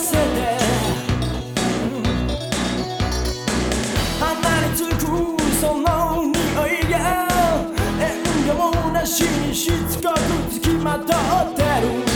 せて。離れつくその匂いが遠慮もなしにしつこくつきまとってる。